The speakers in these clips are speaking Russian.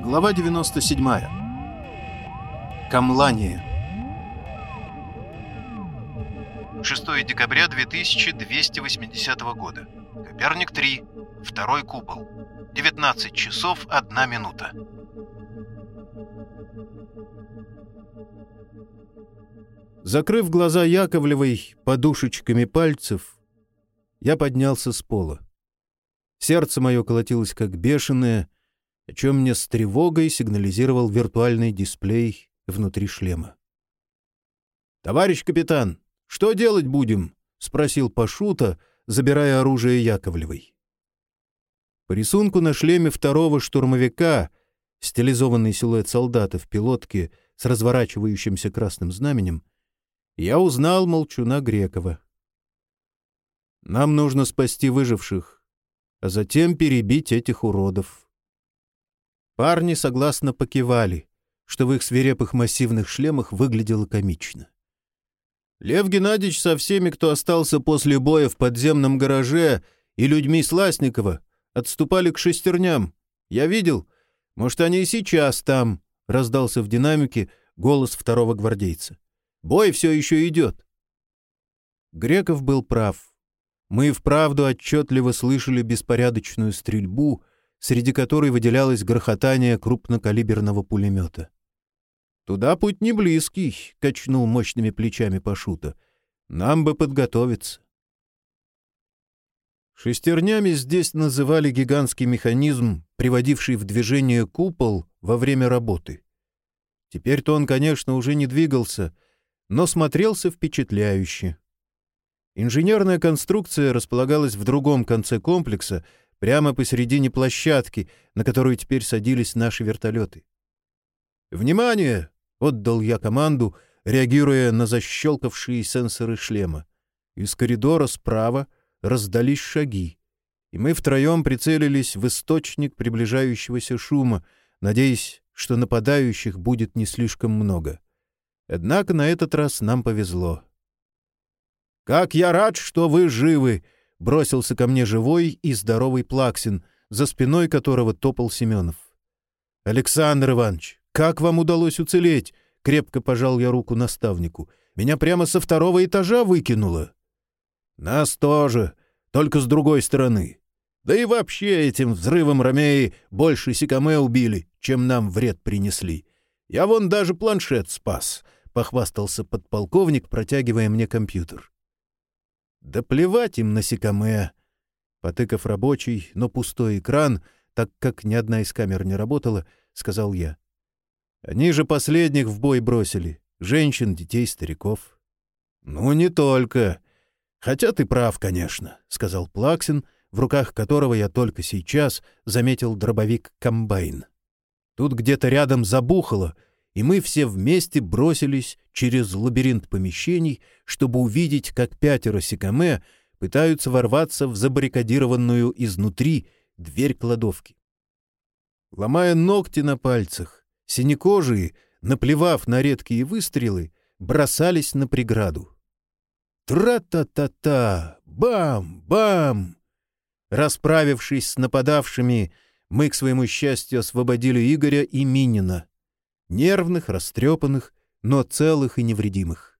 Глава 97. Камлание. 6 декабря 2280 года. Коперник 3. Второй купол. 19 часов 1 минута. Закрыв глаза Яковлевой подушечками пальцев, я поднялся с пола. Сердце мое колотилось как бешеное, о чем мне с тревогой сигнализировал виртуальный дисплей внутри шлема. «Товарищ капитан, что делать будем?» — спросил Пашута, забирая оружие Яковлевой. По рисунку на шлеме второго штурмовика стилизованный силуэт солдата в пилотке с разворачивающимся красным знаменем, я узнал молчуна Грекова. «Нам нужно спасти выживших, а затем перебить этих уродов». Парни согласно покивали, что в их свирепых массивных шлемах выглядело комично. Лев Геннадьевич со всеми, кто остался после боя в подземном гараже, и людьми Сласникова отступали к шестерням. Я видел. Может, они и сейчас там, — раздался в динамике голос второго гвардейца. Бой все еще идет. Греков был прав. Мы вправду отчетливо слышали беспорядочную стрельбу, среди которой выделялось грохотание крупнокалиберного пулемета. «Туда путь не близкий», — качнул мощными плечами Пашута. «Нам бы подготовиться». Шестернями здесь называли гигантский механизм, приводивший в движение купол во время работы. Теперь-то он, конечно, уже не двигался, но смотрелся впечатляюще. Инженерная конструкция располагалась в другом конце комплекса, прямо посередине площадки, на которую теперь садились наши вертолеты. «Внимание!» — отдал я команду, реагируя на защелкавшие сенсоры шлема. Из коридора справа раздались шаги, и мы втроем прицелились в источник приближающегося шума, надеясь, что нападающих будет не слишком много. Однако на этот раз нам повезло. «Как я рад, что вы живы!» — бросился ко мне живой и здоровый Плаксин, за спиной которого топал Семенов. «Александр Иванович, как вам удалось уцелеть?» — крепко пожал я руку наставнику. «Меня прямо со второго этажа выкинуло». «Нас тоже, только с другой стороны. Да и вообще этим взрывом Ромеи больше Сикаме убили, чем нам вред принесли. Я вон даже планшет спас», — похвастался подполковник, протягивая мне компьютер. Да плевать им на Сикаме. Потыкав рабочий, но пустой экран, так как ни одна из камер не работала, сказал я. Они же последних в бой бросили. Женщин, детей, стариков. Ну, не только. Хотя ты прав, конечно, сказал Плаксин, в руках которого я только сейчас заметил дробовик «Комбайн». Тут где-то рядом забухало — и мы все вместе бросились через лабиринт помещений, чтобы увидеть, как пятеро Сикаме пытаются ворваться в забаррикадированную изнутри дверь кладовки. Ломая ногти на пальцах, синекожие, наплевав на редкие выстрелы, бросались на преграду. Тра-та-та-та! Бам! Бам! Расправившись с нападавшими, мы, к своему счастью, освободили Игоря и Минина нервных, растрепанных, но целых и невредимых.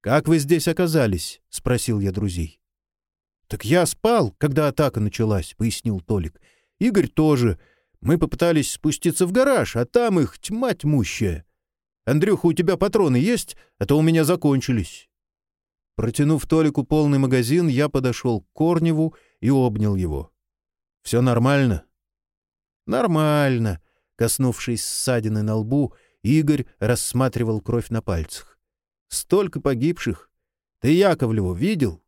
«Как вы здесь оказались?» — спросил я друзей. «Так я спал, когда атака началась», — пояснил Толик. «Игорь тоже. Мы попытались спуститься в гараж, а там их тьма тьмущая. Андрюха, у тебя патроны есть? А то у меня закончились». Протянув Толику полный магазин, я подошел к Корневу и обнял его. «Все нормально?» «Нормально», Коснувшись ссадины на лбу, Игорь рассматривал кровь на пальцах. «Столько погибших! Ты Яковлеву видел?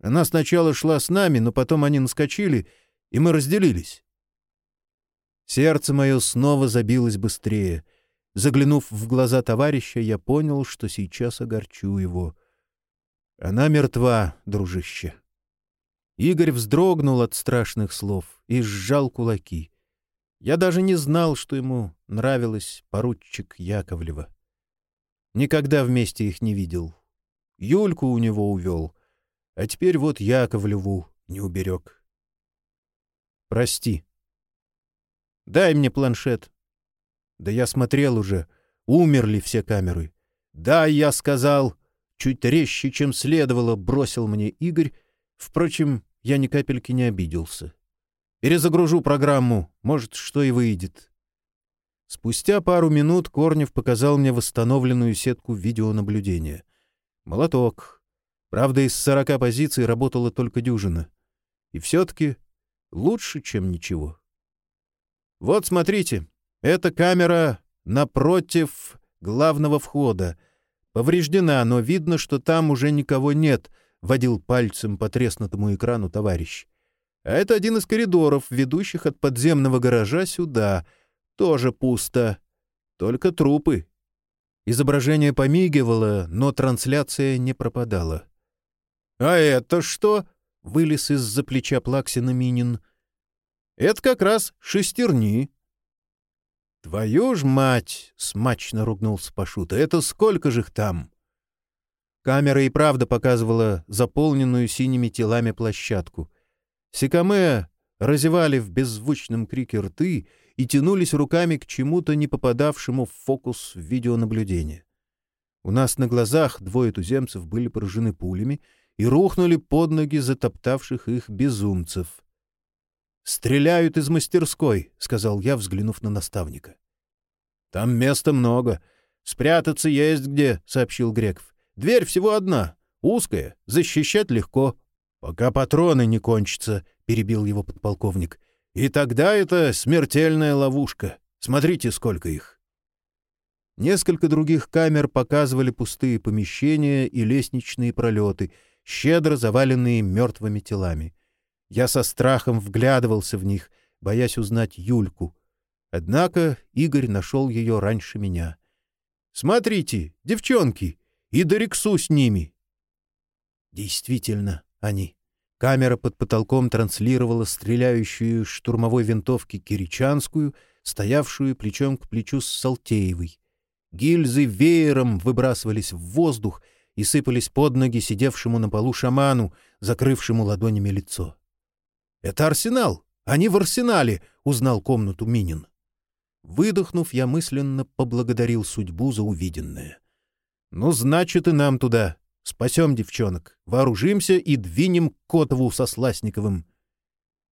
Она сначала шла с нами, но потом они наскочили, и мы разделились». Сердце мое снова забилось быстрее. Заглянув в глаза товарища, я понял, что сейчас огорчу его. Она мертва, дружище. Игорь вздрогнул от страшных слов и сжал кулаки. Я даже не знал, что ему нравилось поручик Яковлева. Никогда вместе их не видел. Юльку у него увел, а теперь вот Яковлеву не уберег. Прости. Дай мне планшет. Да я смотрел уже. Умерли все камеры. Да, я сказал. Чуть резче, чем следовало, бросил мне Игорь. Впрочем, я ни капельки не обиделся. Перезагружу программу, может, что и выйдет. Спустя пару минут Корнев показал мне восстановленную сетку видеонаблюдения. Молоток. Правда, из сорока позиций работала только дюжина. И все-таки лучше, чем ничего. Вот смотрите, эта камера напротив главного входа. Повреждена, но видно, что там уже никого нет, — водил пальцем по треснутому экрану товарищ. А это один из коридоров, ведущих от подземного гаража сюда. Тоже пусто. Только трупы. Изображение помигивало, но трансляция не пропадала. «А это что?» — вылез из-за плеча Плаксина Минин. «Это как раз шестерни». «Твою ж мать!» — смачно ругнулся Пашута. «Это сколько же их там?» Камера и правда показывала заполненную синими телами площадку. Сикаме разевали в беззвучном крике рты и тянулись руками к чему-то не попадавшему в фокус видеонаблюдения. У нас на глазах двое туземцев были поражены пулями и рухнули под ноги затоптавших их безумцев. «Стреляют из мастерской», — сказал я, взглянув на наставника. «Там места много. Спрятаться есть где», — сообщил Греков. «Дверь всего одна, узкая, защищать легко». «Пока патроны не кончатся», — перебил его подполковник. «И тогда это смертельная ловушка. Смотрите, сколько их». Несколько других камер показывали пустые помещения и лестничные пролеты, щедро заваленные мертвыми телами. Я со страхом вглядывался в них, боясь узнать Юльку. Однако Игорь нашел ее раньше меня. «Смотрите, девчонки, и Дорексу с ними!» Действительно, они. Камера под потолком транслировала стреляющую штурмовой винтовки Киричанскую, стоявшую плечом к плечу с Салтеевой. Гильзы веером выбрасывались в воздух и сыпались под ноги сидевшему на полу шаману, закрывшему ладонями лицо. «Это арсенал! Они в арсенале!» — узнал комнату Минин. Выдохнув, я мысленно поблагодарил судьбу за увиденное. «Ну, значит, и нам туда. Спасем девчонок, вооружимся и двинем к Котову со Сласниковым.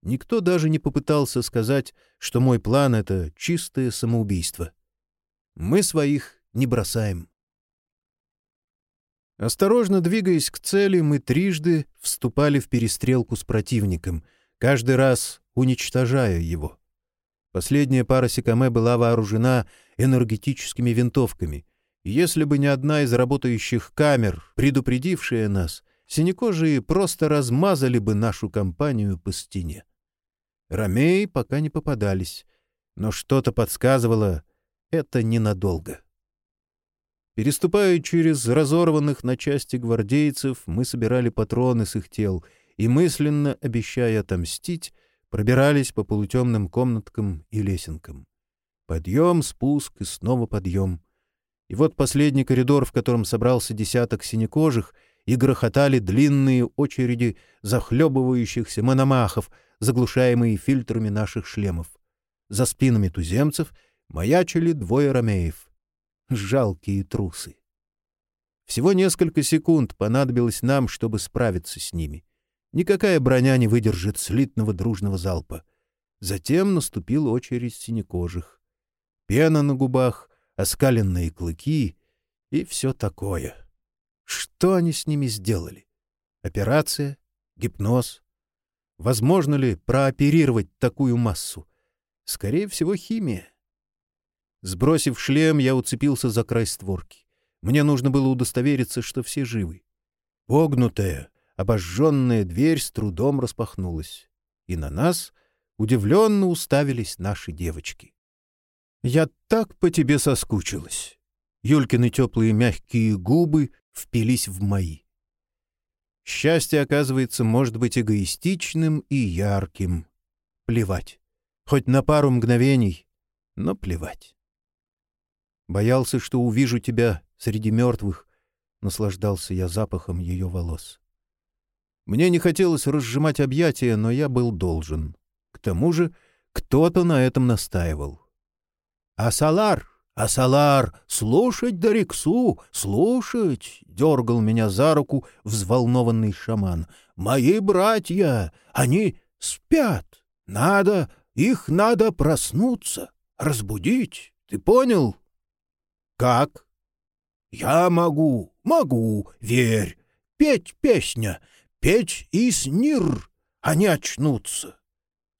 Никто даже не попытался сказать, что мой план — это чистое самоубийство. Мы своих не бросаем. Осторожно двигаясь к цели, мы трижды вступали в перестрелку с противником, каждый раз уничтожая его. Последняя пара Сикаме была вооружена энергетическими винтовками — если бы не одна из работающих камер, предупредившая нас, синекожие просто размазали бы нашу компанию по стене. Ромеи пока не попадались, но что-то подсказывало — это ненадолго. Переступая через разорванных на части гвардейцев, мы собирали патроны с их тел и, мысленно обещая отомстить, пробирались по полутемным комнаткам и лесенкам. Подъем, спуск и снова подъем — и вот последний коридор, в котором собрался десяток синекожих, и грохотали длинные очереди захлебывающихся мономахов, заглушаемые фильтрами наших шлемов. За спинами туземцев маячили двое ромеев. Жалкие трусы. Всего несколько секунд понадобилось нам, чтобы справиться с ними. Никакая броня не выдержит слитного дружного залпа. Затем наступила очередь синекожих. Пена на губах, оскаленные клыки и все такое. Что они с ними сделали? Операция? Гипноз? Возможно ли прооперировать такую массу? Скорее всего, химия. Сбросив шлем, я уцепился за край створки. Мне нужно было удостовериться, что все живы. Погнутая, обожженная дверь с трудом распахнулась. И на нас удивленно уставились наши девочки. Я так по тебе соскучилась. Юлькины теплые мягкие губы впились в мои. Счастье, оказывается, может быть эгоистичным и ярким. Плевать. Хоть на пару мгновений, но плевать. Боялся, что увижу тебя среди мертвых, наслаждался я запахом ее волос. Мне не хотелось разжимать объятия, но я был должен. К тому же Кто-то на этом настаивал. «Асалар! Асалар! Слушать Дариксу! Слушать!» — дергал меня за руку взволнованный шаман. «Мои братья! Они спят! Надо, их надо проснуться, разбудить! Ты понял?» «Как?» «Я могу, могу, верь! Петь песня, петь и снир, они очнутся!»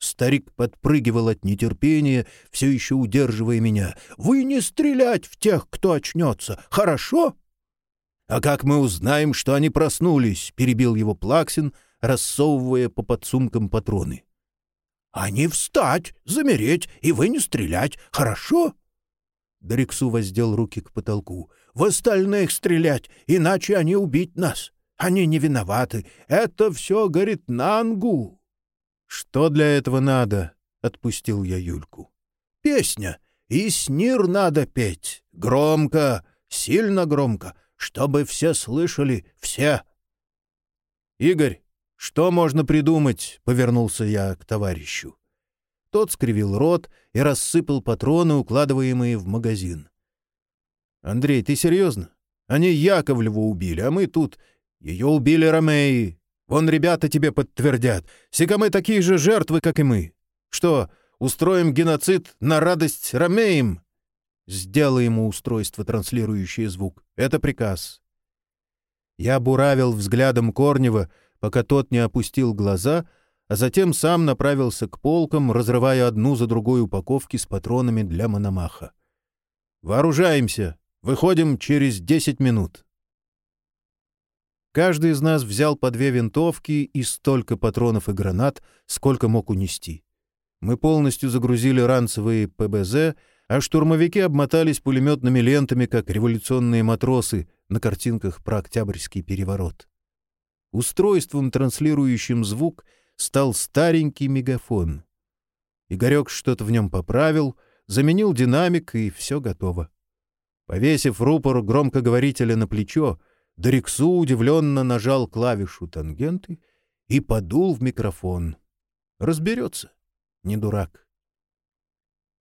Старик подпрыгивал от нетерпения, все еще удерживая меня. «Вы не стрелять в тех, кто очнется, хорошо?» «А как мы узнаем, что они проснулись?» — перебил его Плаксин, рассовывая по подсумкам патроны. «Они встать, замереть, и вы не стрелять, хорошо?» Дариксу воздел руки к потолку. «В остальных стрелять, иначе они убить нас. Они не виноваты. Это все, говорит, Нангу». «Что для этого надо?» — отпустил я Юльку. «Песня. И снир надо петь. Громко, сильно громко, чтобы все слышали, все». «Игорь, что можно придумать?» — повернулся я к товарищу. Тот скривил рот и рассыпал патроны, укладываемые в магазин. «Андрей, ты серьезно? Они Яковлеву убили, а мы тут... Ее убили Ромеи. Вон ребята тебе подтвердят. Сикамы такие же жертвы, как и мы. Что, устроим геноцид на радость ромеям?» Сделай ему устройство, транслирующее звук. Это приказ. Я буравил взглядом Корнева, пока тот не опустил глаза, а затем сам направился к полкам, разрывая одну за другой упаковки с патронами для мономаха. «Вооружаемся! Выходим через десять минут!» Каждый из нас взял по две винтовки и столько патронов и гранат, сколько мог унести. Мы полностью загрузили ранцевые ПБЗ, а штурмовики обмотались пулеметными лентами, как революционные матросы на картинках про Октябрьский переворот. Устройством, транслирующим звук, стал старенький мегафон. Игорек что-то в нем поправил, заменил динамик, и все готово. Повесив рупор громкоговорителя на плечо, Дариксу удивленно нажал клавишу тангенты и подул в микрофон. Разберется, не дурак.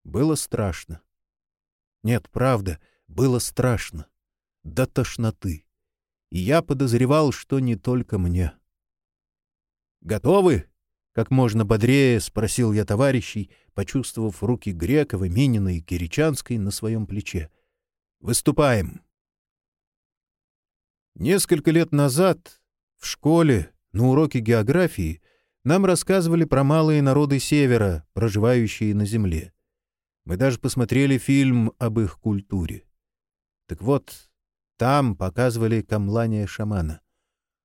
Было страшно. Нет, правда, было страшно. До тошноты. И я подозревал, что не только мне. «Готовы?» — как можно бодрее спросил я товарищей, почувствовав руки Грекова, Минина и Киричанской на своем плече. «Выступаем!» Несколько лет назад в школе на уроке географии нам рассказывали про малые народы Севера, проживающие на Земле. Мы даже посмотрели фильм об их культуре. Так вот, там показывали камлания шамана.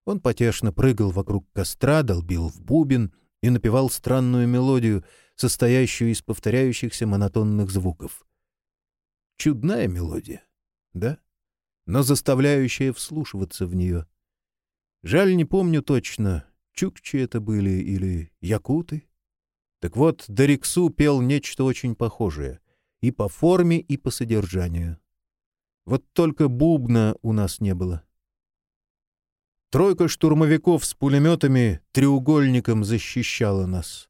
Он потешно прыгал вокруг костра, долбил в бубен и напевал странную мелодию, состоящую из повторяющихся монотонных звуков. Чудная мелодия, да? Но заставляющая вслушиваться в нее. Жаль, не помню точно, чукчи это были или якуты. Так вот, Дариксу пел нечто очень похожее и по форме, и по содержанию. Вот только бубна у нас не было. Тройка штурмовиков с пулеметами треугольником защищала нас.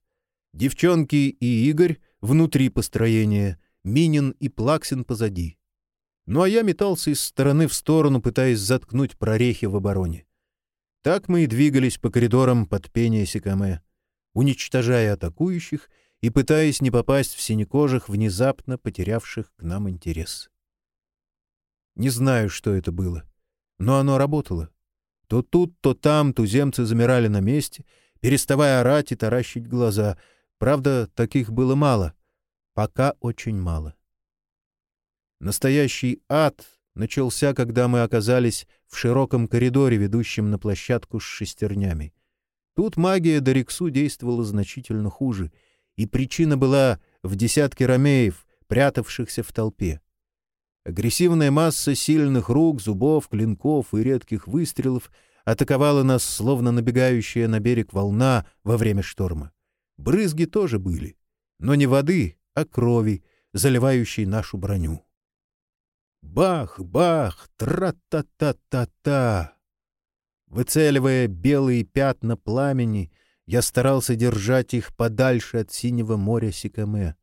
Девчонки и Игорь внутри построения, Минин и Плаксин позади. Ну а я метался из стороны в сторону, пытаясь заткнуть прорехи в обороне. Так мы и двигались по коридорам под пение Сикаме, уничтожая атакующих и пытаясь не попасть в синекожих, внезапно потерявших к нам интерес. Не знаю, что это было, но оно работало. То тут, то там туземцы замирали на месте, переставая орать и таращить глаза. Правда, таких было мало. Пока очень мало. Настоящий ад начался, когда мы оказались в широком коридоре, ведущем на площадку с шестернями. Тут магия Дариксу действовала значительно хуже, и причина была в десятке ромеев, прятавшихся в толпе. Агрессивная масса сильных рук, зубов, клинков и редких выстрелов атаковала нас, словно набегающая на берег волна во время шторма. Брызги тоже были, но не воды, а крови, заливающей нашу броню. Бах-бах, тра-та-та-та-та. Выцеливая белые пятна пламени, я старался держать их подальше от синего моря Сикаме,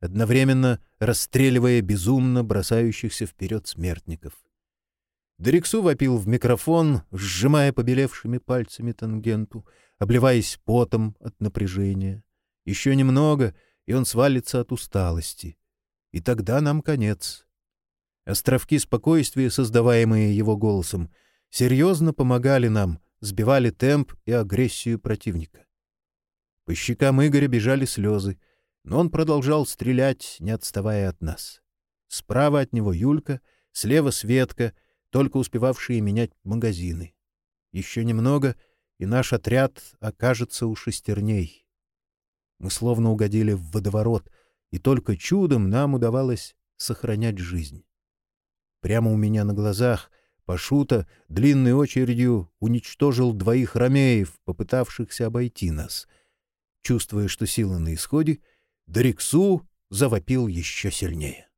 одновременно расстреливая безумно бросающихся вперед смертников. Дерексу вопил в микрофон, сжимая побелевшими пальцами тангенту, обливаясь потом от напряжения. Еще немного, и он свалится от усталости. И тогда нам конец. Островки спокойствия, создаваемые его голосом, серьезно помогали нам, сбивали темп и агрессию противника. По щекам Игоря бежали слезы, но он продолжал стрелять, не отставая от нас. Справа от него Юлька, слева Светка, только успевавшие менять магазины. Еще немного, и наш отряд окажется у шестерней. Мы словно угодили в водоворот, и только чудом нам удавалось сохранять жизнь. Прямо у меня на глазах Пашута длинной очередью уничтожил двоих ромеев, попытавшихся обойти нас. Чувствуя, что сила на исходе, Дариксу завопил еще сильнее.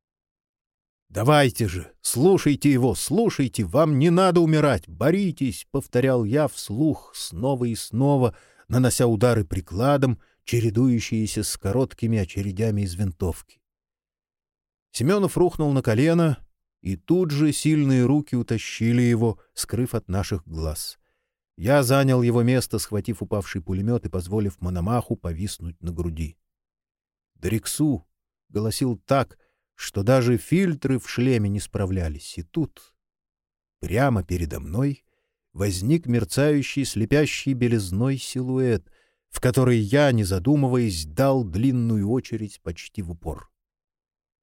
«Давайте же, слушайте его, слушайте, вам не надо умирать, боритесь!» — повторял я вслух снова и снова, нанося удары прикладом, чередующиеся с короткими очередями из винтовки. Семенов рухнул на колено, и тут же сильные руки утащили его, скрыв от наших глаз. Я занял его место, схватив упавший пулемет и позволив Мономаху повиснуть на груди. Дриксу голосил так, что даже фильтры в шлеме не справлялись, и тут, прямо передо мной, возник мерцающий слепящий белизной силуэт, в который я, не задумываясь, дал длинную очередь почти в упор.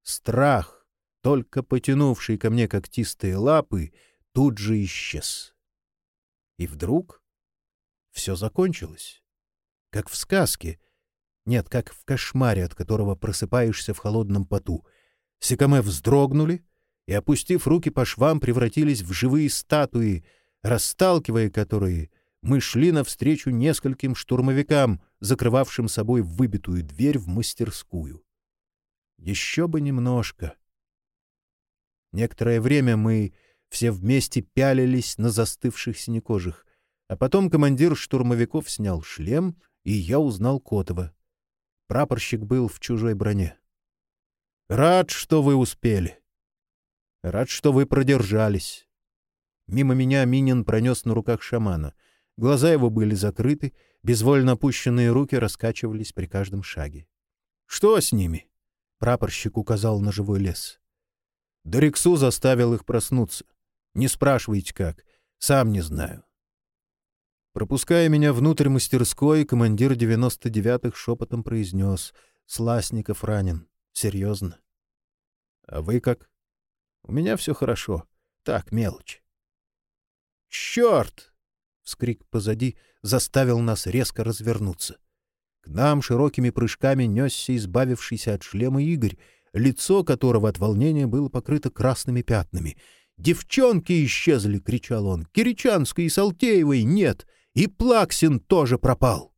Страх, только потянувший ко мне когтистые лапы, тут же исчез. И вдруг все закончилось. Как в сказке. Нет, как в кошмаре, от которого просыпаешься в холодном поту. Секаме вздрогнули и, опустив руки по швам, превратились в живые статуи, расталкивая которые, мы шли навстречу нескольким штурмовикам, закрывавшим собой выбитую дверь в мастерскую. Еще бы немножко — Некоторое время мы все вместе пялились на застывших синекожих, а потом командир штурмовиков снял шлем, и я узнал Котова. Прапорщик был в чужой броне. «Рад, что вы успели. Рад, что вы продержались». Мимо меня Минин пронес на руках шамана. Глаза его были закрыты, безвольно опущенные руки раскачивались при каждом шаге. «Что с ними?» — прапорщик указал на живой лес. Дориксу заставил их проснуться. Не спрашивайте как, сам не знаю. Пропуская меня внутрь мастерской, командир 99-х шепотом произнес «Сласников ранен. Серьезно». «А вы как?» «У меня все хорошо. Так, мелочь». «Черт!» — вскрик позади заставил нас резко развернуться. К нам широкими прыжками несся избавившийся от шлема Игорь, лицо которого от волнения было покрыто красными пятнами. «Девчонки исчезли!» — кричал он. «Киричанской и Салтеевой нет! И Плаксин тоже пропал!»